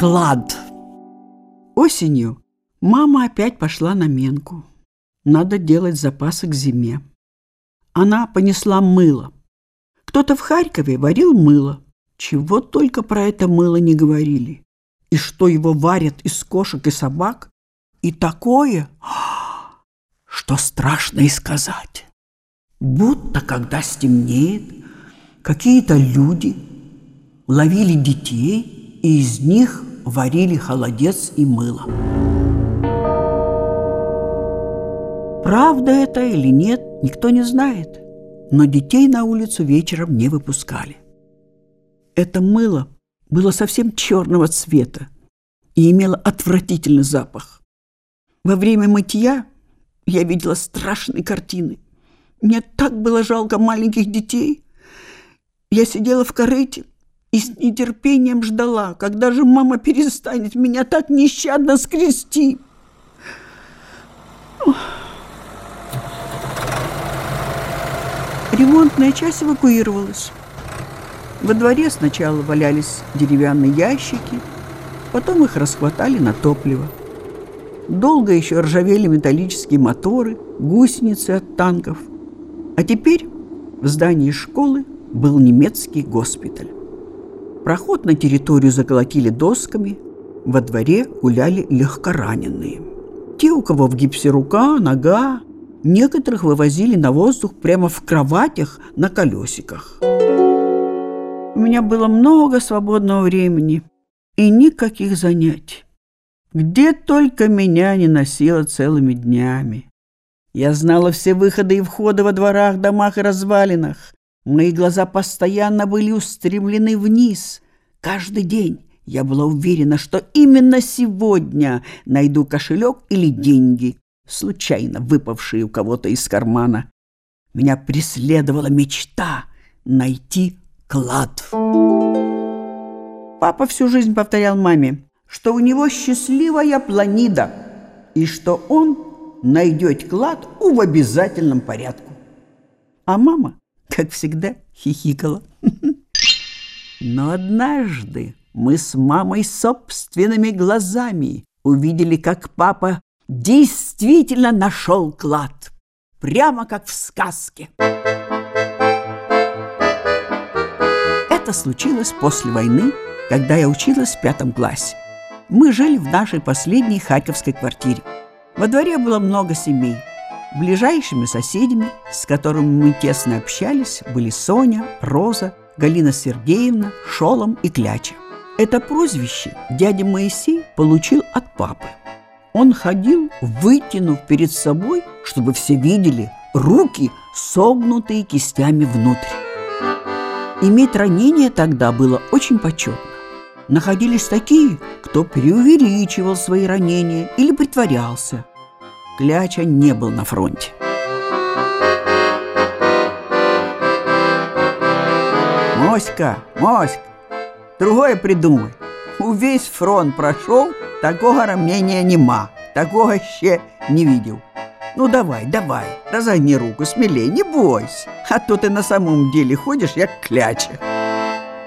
Клад. Осенью мама опять пошла на менку. Надо делать запасы к зиме. Она понесла мыло. Кто-то в Харькове варил мыло. Чего только про это мыло не говорили. И что его варят из кошек и собак. И такое, что страшно и сказать. Будто, когда стемнеет, какие-то люди ловили детей и из них варили холодец и мыло. Правда это или нет, никто не знает, но детей на улицу вечером не выпускали. Это мыло было совсем черного цвета и имело отвратительный запах. Во время мытья я видела страшные картины. Мне так было жалко маленьких детей. Я сидела в корыте и с нетерпением ждала, когда же мама перестанет меня так нещадно скрести. Ремонтная часть эвакуировалась. Во дворе сначала валялись деревянные ящики, потом их расхватали на топливо. Долго еще ржавели металлические моторы, гусеницы от танков. А теперь в здании школы был немецкий госпиталь. Проход на территорию заколотили досками, во дворе гуляли легкораненые. Те, у кого в гипсе рука, нога, некоторых вывозили на воздух прямо в кроватях на колесиках. У меня было много свободного времени и никаких занятий. Где только меня не носило целыми днями. Я знала все выходы и входы во дворах, домах и развалинах. Мои глаза постоянно были устремлены вниз. Каждый день я была уверена, что именно сегодня найду кошелек или деньги, случайно выпавшие у кого-то из кармана. Меня преследовала мечта найти клад. Папа всю жизнь повторял маме, что у него счастливая планида и что он найдет клад в обязательном порядку. А мама как всегда, хихикала. Но однажды мы с мамой собственными глазами увидели, как папа действительно нашел клад. Прямо как в сказке. Это случилось после войны, когда я училась в пятом классе. Мы жили в нашей последней харьковской квартире. Во дворе было много семей – Ближайшими соседями, с которыми мы тесно общались, были Соня, Роза, Галина Сергеевна, Шолом и Кляча. Это прозвище дядя Моисей получил от папы. Он ходил, вытянув перед собой, чтобы все видели, руки, согнутые кистями внутрь. Иметь ранение тогда было очень почетно. Находились такие, кто преувеличивал свои ранения или притворялся – Кляча не был на фронте. Моська, Моська, другое придумай. Увесь фронт прошел, такого ранения нема, такого ще не видел. Ну давай, давай, разогни руку, смелей, не бойся, а то ты на самом деле ходишь, як кляча.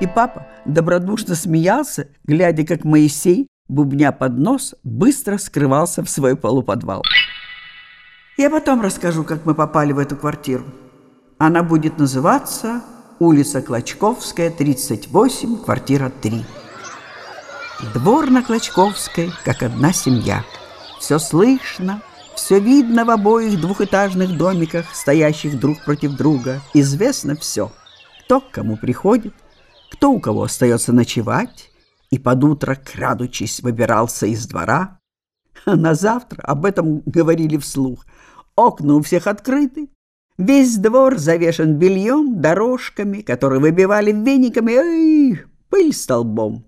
И папа добродушно смеялся, глядя, как Моисей, бубня под нос, быстро скрывался в свой полуподвал. Я потом расскажу, как мы попали в эту квартиру. Она будет называться улица Клочковская, 38, квартира 3. Двор на Клочковской, как одна семья. Все слышно, все видно в обоих двухэтажных домиках, стоящих друг против друга. Известно все. Кто к кому приходит, кто у кого остается ночевать, и под утро, крадучись, выбирался из двора. На завтра об этом говорили вслух – Окна у всех открыты. Весь двор завешен бельем, дорожками, которые выбивали вениками, эй, пыль столбом.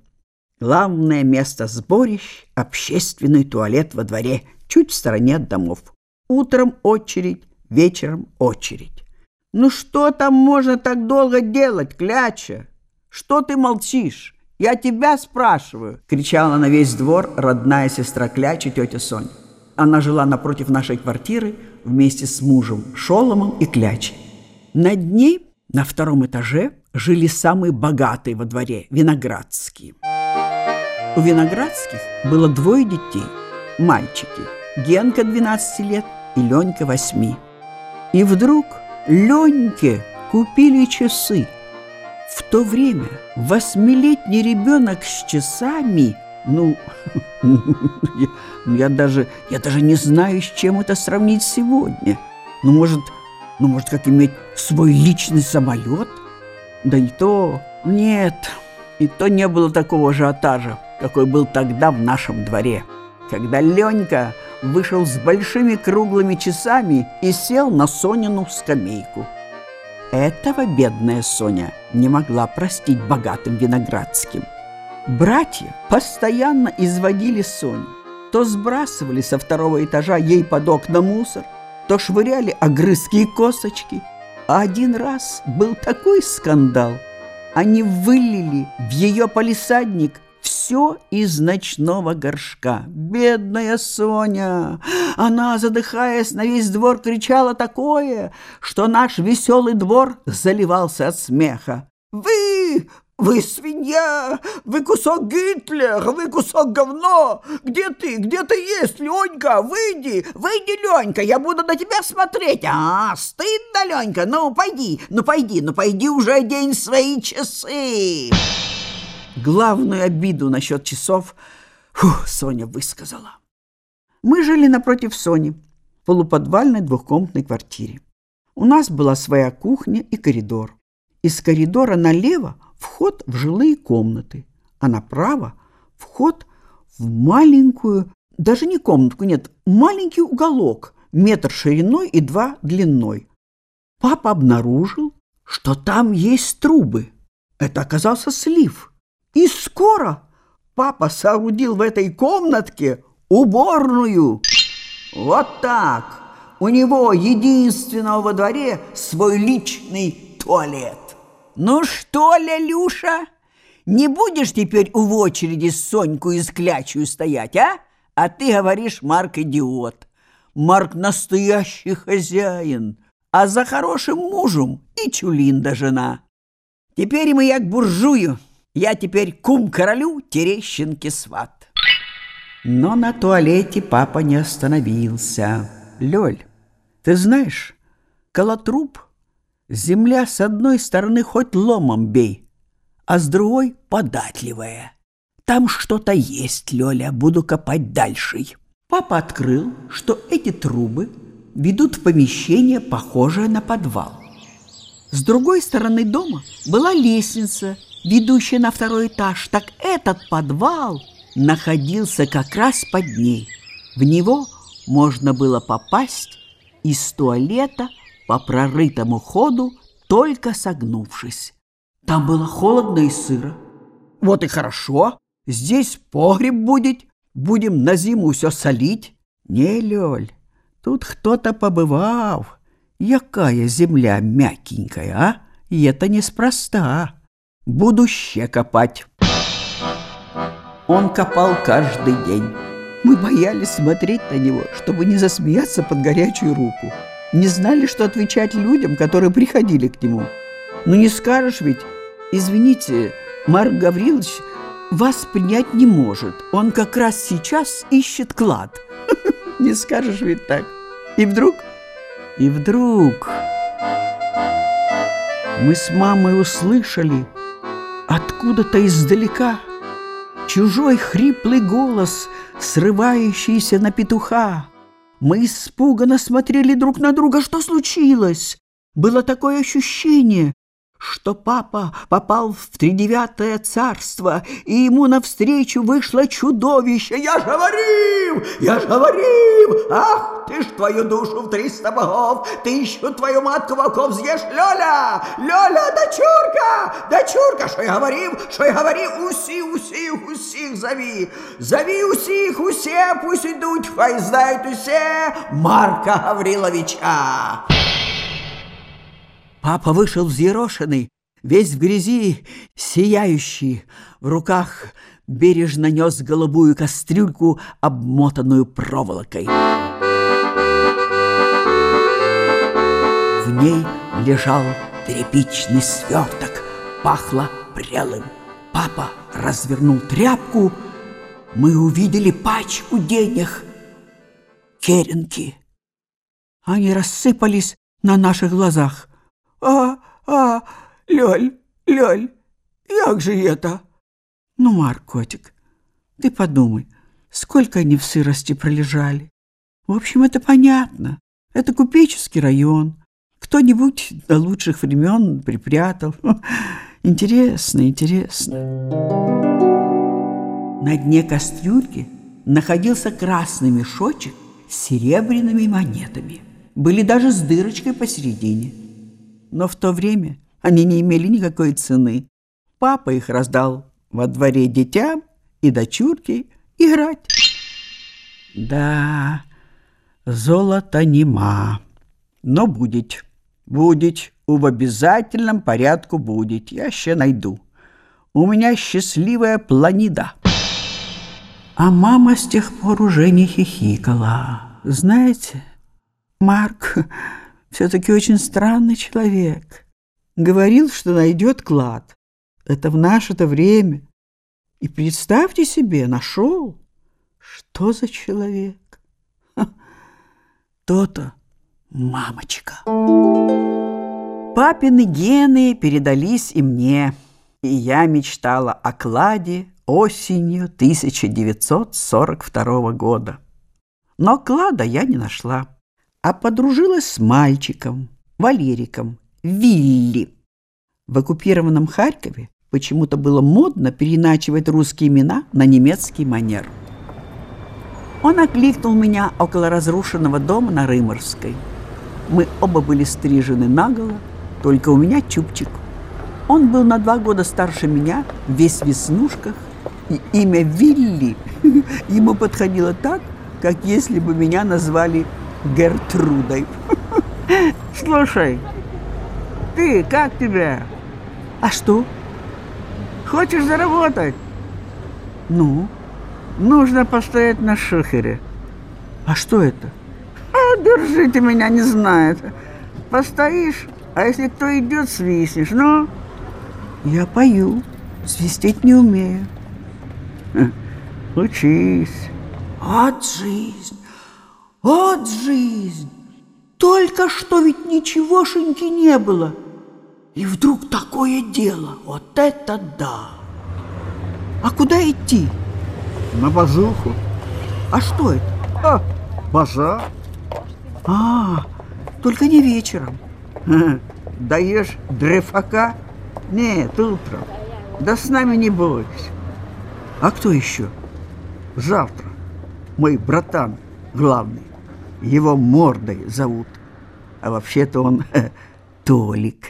Главное место сборищ — общественный туалет во дворе, чуть в стороне от домов. Утром очередь, вечером очередь. «Ну что там можно так долго делать, Кляча? Что ты молчишь? Я тебя спрашиваю!» — кричала на весь двор родная сестра Кляча, тетя Соня. Она жила напротив нашей квартиры вместе с мужем Шоломом и Клячей. Над ней на втором этаже жили самые богатые во дворе – виноградские. У Виноградских было двое детей, мальчики, Генка 12 лет и Ленька 8. И вдруг Леньке купили часы. В то время восьмилетний ребенок с часами, ну, я, я, даже, я даже не знаю, с чем это сравнить сегодня. Ну, может, ну, может, как иметь свой личный самолет? Да и то, нет, и то не было такого ажиотажа, какой был тогда в нашем дворе, когда Ленька вышел с большими круглыми часами и сел на Сонину скамейку. Этого бедная Соня не могла простить богатым Виноградским. Братья постоянно изводили Соню. То сбрасывали со второго этажа ей под окна мусор, то швыряли огрызки и косточки. А один раз был такой скандал. Они вылили в ее полисадник все из ночного горшка. Бедная Соня! Она, задыхаясь, на весь двор кричала такое, что наш веселый двор заливался от смеха. «Вы! Вы свинья! Вы кусок Гитлер! Вы кусок говно! Где ты? Где ты есть, Ленька? Выйди! Выйди, Ленька! Я буду на тебя смотреть! А, стыдно, Ленька! Ну, пойди! Ну, пойди! Ну, пойди уже одень свои часы!» Главную обиду насчет часов фу, Соня высказала. Мы жили напротив Сони в полуподвальной двухкомнатной квартире. У нас была своя кухня и коридор. Из коридора налево вход в жилые комнаты, а направо вход в маленькую, даже не комнатку, нет, маленький уголок, метр шириной и два длиной. Папа обнаружил, что там есть трубы. Это оказался слив – и скоро папа соорудил в этой комнатке уборную. Вот так. У него единственного во дворе свой личный туалет. Ну что, Лялюша, не будешь теперь в очереди Соньку из клячую стоять, а? А ты говоришь, Марк идиот. Марк настоящий хозяин, а за хорошим мужем и чулинда жена. Теперь мы як буржую. Я теперь кум королю Терещенки сват. Но на туалете папа не остановился. Лёль, ты знаешь, колотруп земля с одной стороны хоть ломом бей, а с другой податливая. Там что-то есть, Лёля, буду копать дальше. Папа открыл, что эти трубы ведут в помещение, похожее на подвал. С другой стороны дома была лестница – ведущая на второй этаж, так этот подвал находился как раз под ней. В него можно было попасть из туалета по прорытому ходу, только согнувшись. Там было холодно и сыро. Вот и хорошо, здесь погреб будет, будем на зиму все солить. Не, Лёль, тут кто-то побывал. Якая земля мягенькая, а? И это неспроста. Буду ще копать. Он копал каждый день. Мы боялись смотреть на него, чтобы не засмеяться под горячую руку. Не знали, что отвечать людям, которые приходили к нему. Ну не скажешь ведь, извините, Марк Гаврилович вас принять не может. Он как раз сейчас ищет клад. Не скажешь ведь так. И вдруг, и вдруг мы с мамой услышали, Откуда-то издалека чужой хриплый голос, срывающийся на петуха. Мы испуганно смотрели друг на друга. Что случилось? Было такое ощущение, что папа попал в тридевятое царство, и ему навстречу вышло чудовище. «Я же говорил! Я же говорил! Ах, ты ж твою душу в триста богов! Ты еще твою матку волков съешь, Лёля! Лёля, дочурка! Дочурка, что я говорил? Что я говорил? Уси, уси, усих зови! Зови усих, усе, пусть идут, хай знают усе Марка Гавриловича!» Папа вышел взъерошенный, весь в грязи, сияющий, в руках бережно нес голубую кастрюльку, обмотанную проволокой. В ней лежал тряпичный сверток, пахло прелым. Папа развернул тряпку мы увидели пачку денег. Керенки. Они рассыпались на наших глазах. А, а, Лёль, Лёль, як же это? Ну, Марк, котик, ты подумай, сколько они в сырости пролежали. В общем, это понятно. Это купеческий район. Кто-нибудь до лучших времен припрятал. Интересно, интересно. На дне кастрюльки находился красный мешочек с серебряными монетами. Были даже с дырочкой посередине. Но в то время они не имели никакой цены. Папа их раздал во дворе детям и дочурке играть. Да, золото нема, но будет, будет, в обязательном порядку будет, я ще найду. У меня счастливая планида. А мама с тех пор уже не хихикала. Знаете, Марк все-таки очень странный человек. Говорил, что найдет клад. Это в наше-то время. И представьте себе, нашел. Что за человек? То-то мамочка. Папины гены передались и мне, и я мечтала о кладе осенью 1942 года. Но клада я не нашла, а подружилась с мальчиком, Валериком, Вилли. В оккупированном Харькове почему-то было модно переиначивать русские имена на немецкий манер. Он окликнул меня около разрушенного дома на Рыморской. Мы оба были стрижены наголо, только у меня чубчик. Он был на два года старше меня, весь в веснушках, и имя Вилли ему подходило так, как если бы меня назвали Гертрудой. Слушай, ты, как тебя? А что? Хочешь заработать? Ну, нужно постоять на шухере. А что это? А, держи ты меня, не знает. Постоишь, а если кто идет, свистнешь. Ну, я пою, свистеть не умею. Учись. Вот жизнь, вот жизнь. Только что ведь ничегошеньки не было. И вдруг такое дело. Вот это да! А куда идти? На базуху. А что это? А, базар. А, только не вечером. Даешь дрефака? Нет, утром. Да с нами не бойся. А кто еще? Завтра мой братан главный. Его мордой зовут. А вообще-то он Толик.